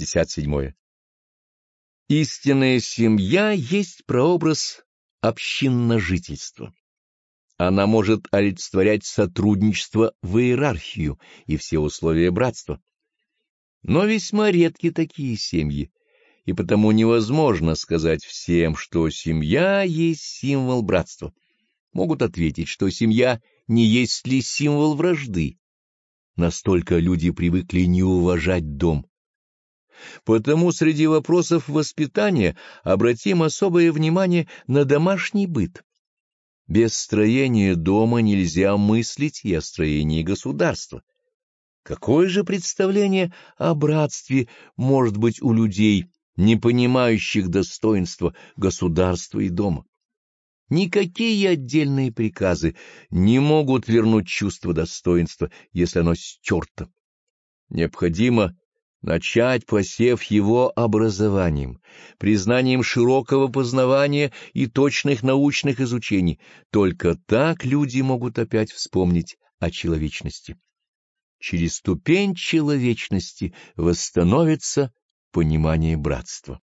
67. Истинная семья есть прообраз общинножительства. Она может олицетворять сотрудничество в иерархию и все условия братства. Но весьма редки такие семьи, и потому невозможно сказать всем, что семья есть символ братства. Могут ответить, что семья не есть ли символ вражды. Настолько люди привыкли не уважать дом. Потому среди вопросов воспитания обратим особое внимание на домашний быт. Без строения дома нельзя мыслить и о строении государства. Какое же представление о братстве может быть у людей, не понимающих достоинства государства и дома? Никакие отдельные приказы не могут вернуть чувство достоинства, если оно стерто. Необходимо начать посев его образованием, признанием широкого познавания и точных научных изучений. Только так люди могут опять вспомнить о человечности. Через ступень человечности восстановится понимание братства.